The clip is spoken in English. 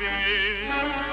bien